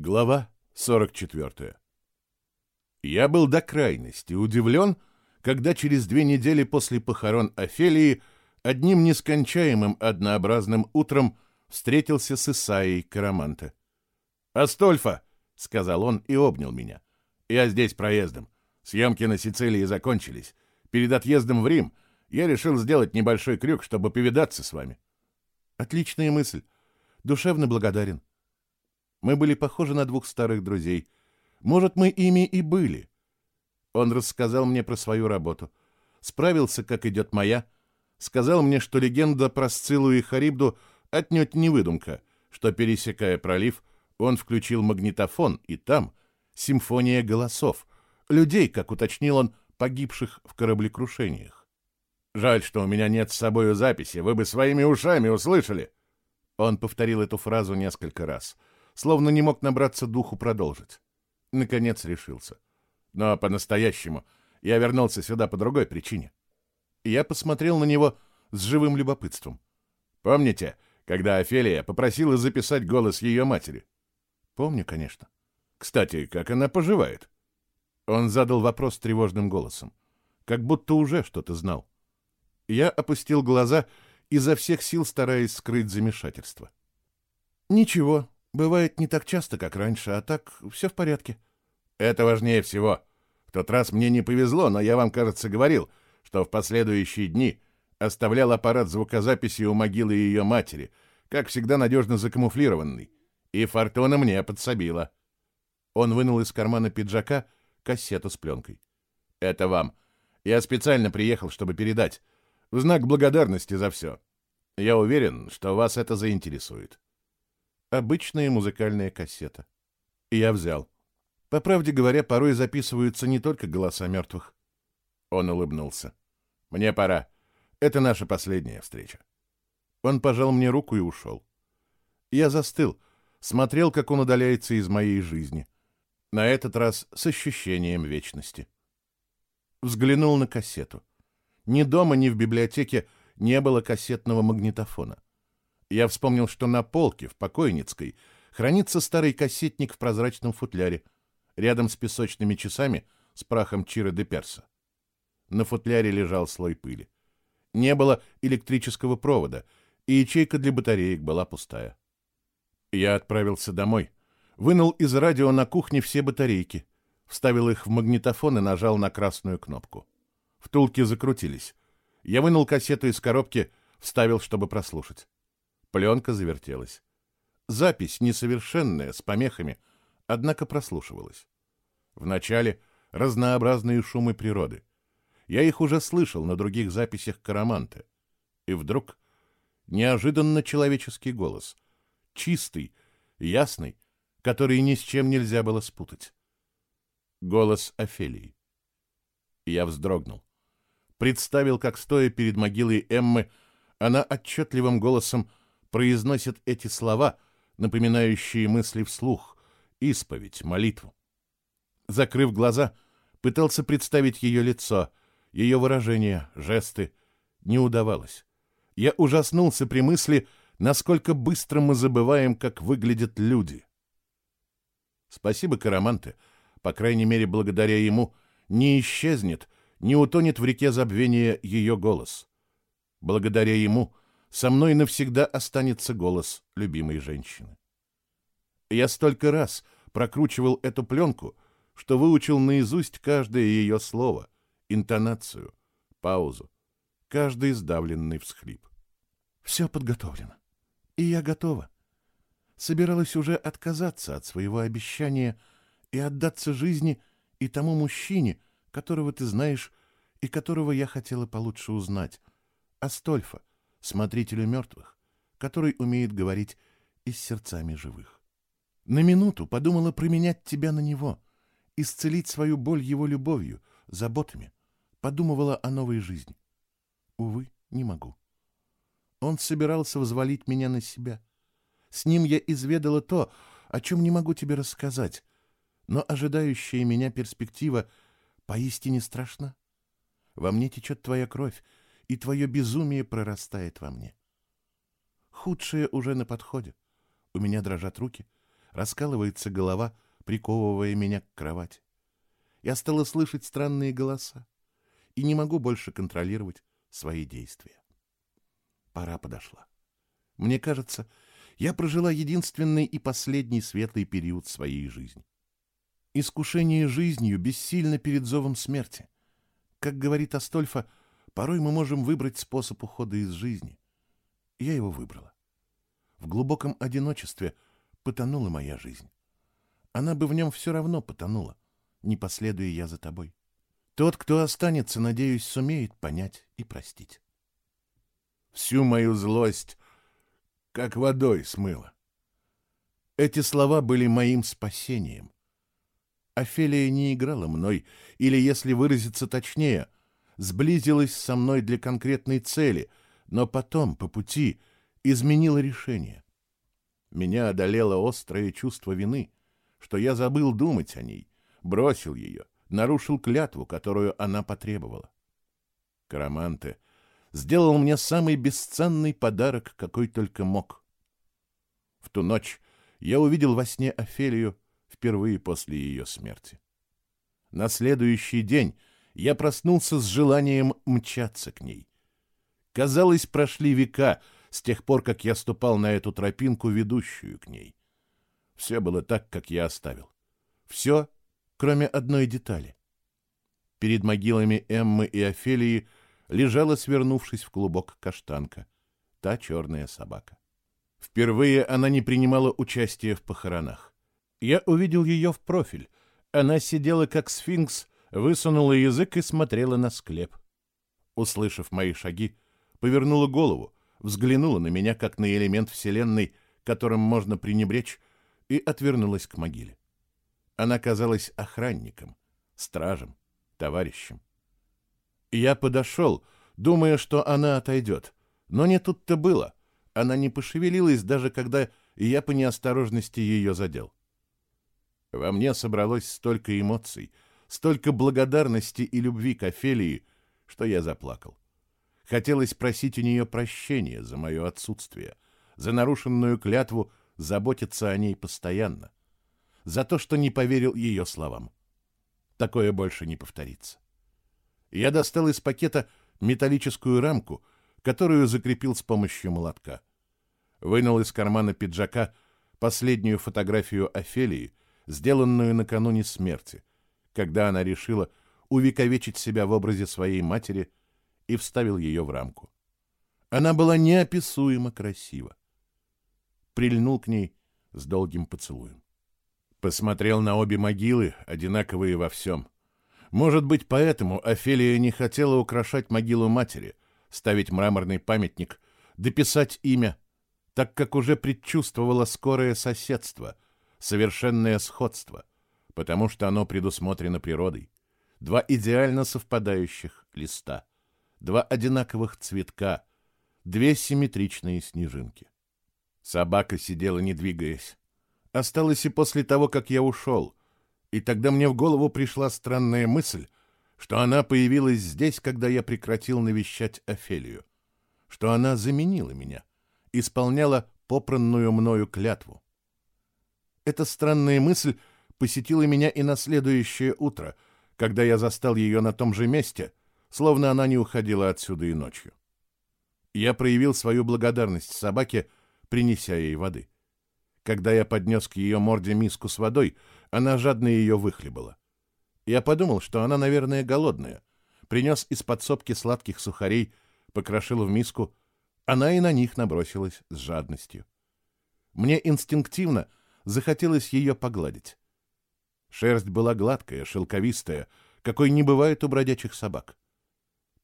Глава 44. Я был до крайности удивлен, когда через две недели после похорон Офелии одним нескончаемым однообразным утром встретился с Исаией Караманте. «Астольфа!» — сказал он и обнял меня. «Я здесь проездом. Съемки на Сицилии закончились. Перед отъездом в Рим я решил сделать небольшой крюк, чтобы повидаться с вами». «Отличная мысль. Душевно благодарен. Мы были похожи на двух старых друзей. Может, мы ими и были. Он рассказал мне про свою работу. Справился, как идет моя. Сказал мне, что легенда про Сцилу и Харибду отнюдь не выдумка, что, пересекая пролив, он включил магнитофон, и там симфония голосов, людей, как уточнил он, погибших в кораблекрушениях. «Жаль, что у меня нет с собою записи, вы бы своими ушами услышали!» Он повторил эту фразу несколько раз — словно не мог набраться духу продолжить. Наконец решился. Но по-настоящему я вернулся сюда по другой причине. Я посмотрел на него с живым любопытством. Помните, когда Офелия попросила записать голос ее матери? Помню, конечно. Кстати, как она поживает? Он задал вопрос тревожным голосом, как будто уже что-то знал. Я опустил глаза, изо всех сил стараясь скрыть замешательство. «Ничего», Бывает не так часто, как раньше, а так все в порядке. Это важнее всего. В тот раз мне не повезло, но я вам, кажется, говорил, что в последующие дни оставлял аппарат звукозаписи у могилы ее матери, как всегда надежно закамуфлированный. И фортуна мне подсобила. Он вынул из кармана пиджака кассету с пленкой. Это вам. Я специально приехал, чтобы передать. В знак благодарности за все. Я уверен, что вас это заинтересует. Обычная музыкальная кассета. И я взял. По правде говоря, порой записываются не только голоса мертвых. Он улыбнулся. «Мне пора. Это наша последняя встреча». Он пожал мне руку и ушел. Я застыл, смотрел, как он удаляется из моей жизни. На этот раз с ощущением вечности. Взглянул на кассету. Ни дома, ни в библиотеке не было кассетного магнитофона. Я вспомнил, что на полке в покойницкой хранится старый кассетник в прозрачном футляре, рядом с песочными часами с прахом Чира де Перса. На футляре лежал слой пыли. Не было электрического провода, и ячейка для батареек была пустая. Я отправился домой, вынул из радио на кухне все батарейки, вставил их в магнитофон и нажал на красную кнопку. Втулки закрутились. Я вынул кассету из коробки, вставил, чтобы прослушать. Пленка завертелась. Запись несовершенная, с помехами, однако прослушивалась. Вначале разнообразные шумы природы. Я их уже слышал на других записях Караманте. И вдруг неожиданно человеческий голос. Чистый, ясный, который ни с чем нельзя было спутать. Голос Офелии. Я вздрогнул. Представил, как, стоя перед могилой Эммы, она отчетливым голосом произносит эти слова, напоминающие мысли вслух, исповедь, молитву. Закрыв глаза, пытался представить ее лицо, ее выражения, жесты. Не удавалось. Я ужаснулся при мысли, насколько быстро мы забываем, как выглядят люди. Спасибо Караманте, по крайней мере, благодаря ему не исчезнет, не утонет в реке забвения ее голос. Благодаря ему со мной навсегда останется голос любимой женщины. Я столько раз прокручивал эту пленку, что выучил наизусть каждое ее слово, интонацию, паузу, каждый сдавленный всхлип. Все подготовлено, и я готова. Собиралась уже отказаться от своего обещания и отдаться жизни и тому мужчине, которого ты знаешь и которого я хотела получше узнать, Астольфа, смотрителю мертвых, который умеет говорить и с сердцами живых. На минуту подумала променять тебя на него, исцелить свою боль его любовью, заботами, подумывала о новой жизни. Увы, не могу. Он собирался взвалить меня на себя. С ним я изведала то, о чем не могу тебе рассказать, но ожидающая меня перспектива поистине страшна. Во мне течет твоя кровь, и твое безумие прорастает во мне. Худшее уже на подходе. У меня дрожат руки, Раскалывается голова, приковывая меня к кровати. Я стала слышать странные голоса и не могу больше контролировать свои действия. Пора подошла. Мне кажется, я прожила единственный и последний светлый период своей жизни. Искушение жизнью бессильно перед зовом смерти. Как говорит Астольфа, порой мы можем выбрать способ ухода из жизни. Я его выбрала. В глубоком одиночестве потонула моя жизнь. Она бы в нем все равно потонула, не последуя я за тобой. Тот, кто останется, надеюсь, сумеет понять и простить. Всю мою злость как водой смыло. Эти слова были моим спасением. Офелия не играла мной, или, если выразиться точнее, сблизилась со мной для конкретной цели, но потом, по пути, изменила решение. Меня одолело острое чувство вины, что я забыл думать о ней, бросил ее, нарушил клятву, которую она потребовала. Караманте сделал мне самый бесценный подарок, какой только мог. В ту ночь я увидел во сне Офелию, впервые после ее смерти. На следующий день я проснулся с желанием мчаться к ней. Казалось, прошли века с тех пор, как я ступал на эту тропинку, ведущую к ней. Все было так, как я оставил. Все, кроме одной детали. Перед могилами Эммы и Офелии лежала, свернувшись в клубок, каштанка, та черная собака. Впервые она не принимала участия в похоронах. Я увидел ее в профиль. Она сидела как сфинкс, высунула язык и смотрела на склеп. Услышав мои шаги, повернула голову, взглянула на меня как на элемент Вселенной, которым можно пренебречь, и отвернулась к могиле. Она казалась охранником, стражем, товарищем. Я подошел, думая, что она отойдет, но не тут-то было. Она не пошевелилась, даже когда я по неосторожности ее задел. Во мне собралось столько эмоций, столько благодарности и любви к Офелии, что я заплакал. Хотелось просить у нее прощения за мое отсутствие, за нарушенную клятву заботиться о ней постоянно, за то, что не поверил ее словам. Такое больше не повторится. Я достал из пакета металлическую рамку, которую закрепил с помощью молотка. Вынул из кармана пиджака последнюю фотографию Офелии — сделанную накануне смерти, когда она решила увековечить себя в образе своей матери и вставил ее в рамку. Она была неописуемо красива. Прильнул к ней с долгим поцелуем. Посмотрел на обе могилы, одинаковые во всем. Может быть, поэтому Офелия не хотела украшать могилу матери, ставить мраморный памятник, дописать имя, так как уже предчувствовала скорое соседство — совершенное сходство, потому что оно предусмотрено природой. Два идеально совпадающих листа, два одинаковых цветка, две симметричные снежинки. Собака сидела, не двигаясь. Осталось и после того, как я ушел, и тогда мне в голову пришла странная мысль, что она появилась здесь, когда я прекратил навещать Офелию, что она заменила меня, исполняла попранную мною клятву. Эта странная мысль посетила меня и на следующее утро, когда я застал ее на том же месте, словно она не уходила отсюда и ночью. Я проявил свою благодарность собаке, принеся ей воды. Когда я поднес к ее морде миску с водой, она жадно ее выхлебала. Я подумал, что она, наверное, голодная. Принес из подсобки сладких сухарей, покрошил в миску. Она и на них набросилась с жадностью. Мне инстинктивно захотелось ее погладить. Шерсть была гладкая, шелковистая, какой не бывает у бродячих собак.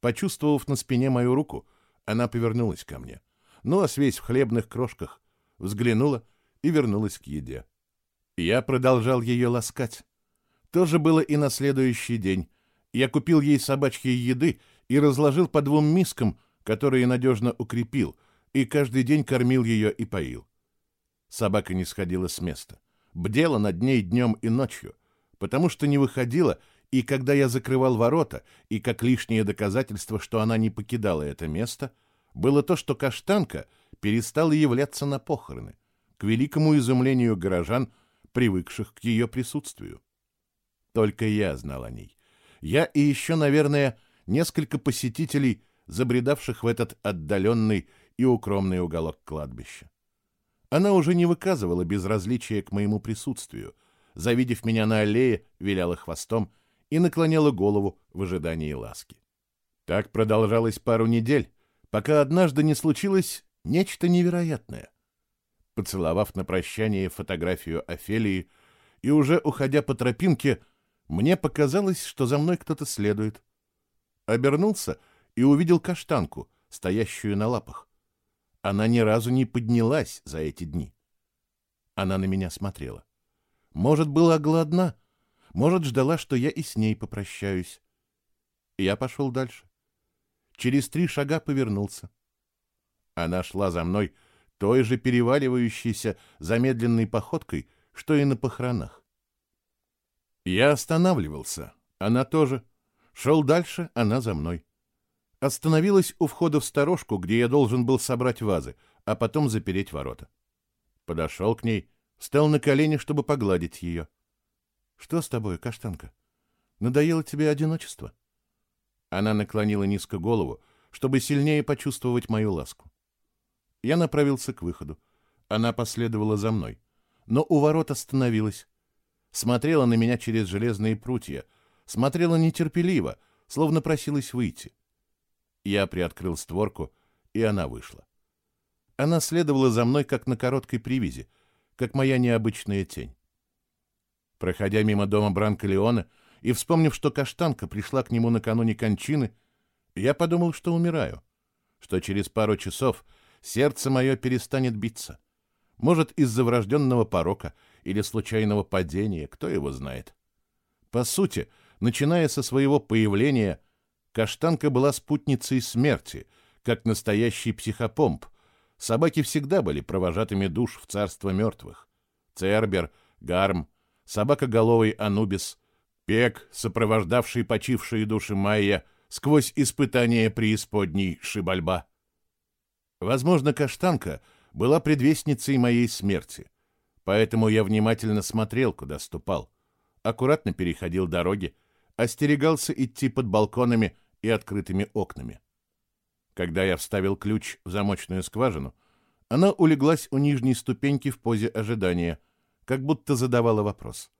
Почувствовав на спине мою руку, она повернулась ко мне, нос весь в хлебных крошках, взглянула и вернулась к еде. Я продолжал ее ласкать. То же было и на следующий день. Я купил ей собачьей еды и разложил по двум мискам, которые надежно укрепил, и каждый день кормил ее и поил. Собака не сходила с места. Бдела над ней днем и ночью, потому что не выходила, и когда я закрывал ворота, и как лишнее доказательство, что она не покидала это место, было то, что каштанка перестала являться на похороны. К великому изумлению горожан привыкших к ее присутствию. Только я знал о ней. Я и еще, наверное, несколько посетителей, забредавших в этот отдаленный и укромный уголок кладбища. Она уже не выказывала безразличия к моему присутствию, завидев меня на аллее, виляла хвостом и наклоняла голову в ожидании ласки. Так продолжалось пару недель, пока однажды не случилось нечто невероятное. Поцеловав на прощание фотографию Офелии и уже уходя по тропинке, мне показалось, что за мной кто-то следует. Обернулся и увидел каштанку, стоящую на лапах. Она ни разу не поднялась за эти дни. Она на меня смотрела. Может, была голодна, может, ждала, что я и с ней попрощаюсь. Я пошел дальше. Через три шага повернулся. Она шла за мной той же переваливающейся замедленной походкой, что и на похоронах. Я останавливался, она тоже. Шел дальше, она за мной. Остановилась у входа в сторожку, где я должен был собрать вазы, а потом запереть ворота. Подошел к ней, встал на колени, чтобы погладить ее. — Что с тобой, каштанка? Надоело тебе одиночество? Она наклонила низко голову, чтобы сильнее почувствовать мою ласку. Я направился к выходу. Она последовала за мной, но у ворот остановилась, смотрела на меня через железные прутья, смотрела нетерпеливо, словно просилась выйти. Я приоткрыл створку, и она вышла. Она следовала за мной, как на короткой привязи, как моя необычная тень. Проходя мимо дома Бранка Леона и вспомнив, что каштанка пришла к нему накануне кончины, я подумал, что умираю, что через пару часов сердце мое перестанет биться. Может, из-за врожденного порока или случайного падения, кто его знает. По сути, начиная со своего появления, Каштанка была спутницей смерти, как настоящий психопомп. Собаки всегда были провожатыми душ в царство мертвых. Цербер, Гарм, собакоголовый Анубис, Пек, сопровождавший почившие души Майя сквозь испытания преисподней Шибальба. Возможно, Каштанка была предвестницей моей смерти. Поэтому я внимательно смотрел, куда ступал. Аккуратно переходил дороги, остерегался идти под балконами и открытыми окнами. Когда я вставил ключ в замочную скважину, она улеглась у нижней ступеньки в позе ожидания, как будто задавала вопрос.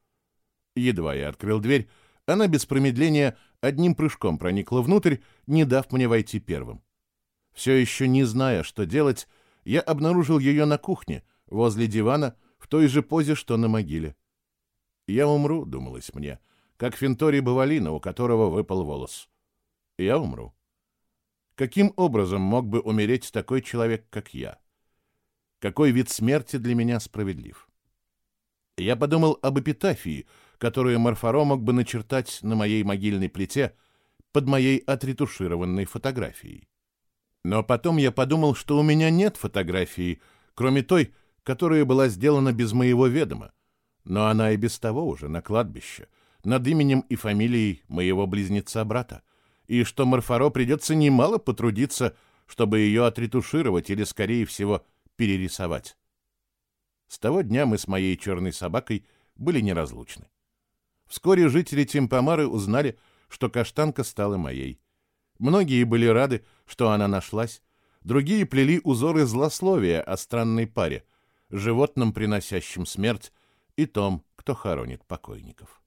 Едва я открыл дверь, она без промедления одним прыжком проникла внутрь, не дав мне войти первым. Все еще не зная, что делать, я обнаружил ее на кухне, возле дивана, в той же позе, что на могиле. «Я умру», — думалось мне, как Фентори Бавалина, у которого выпал волос. «Я умру». Каким образом мог бы умереть такой человек, как я? Какой вид смерти для меня справедлив? Я подумал об эпитафии, которую Марфаро мог бы начертать на моей могильной плите под моей отретушированной фотографией. Но потом я подумал, что у меня нет фотографии, кроме той, которая была сделана без моего ведома, но она и без того уже на кладбище, над именем и фамилией моего близнеца-брата, и что Марфаро придется немало потрудиться, чтобы ее отретушировать или, скорее всего, перерисовать. С того дня мы с моей черной собакой были неразлучны. Вскоре жители Тимпомары узнали, что каштанка стала моей. Многие были рады, что она нашлась, другие плели узоры злословия о странной паре — животным, приносящим смерть, и том, кто хоронит покойников.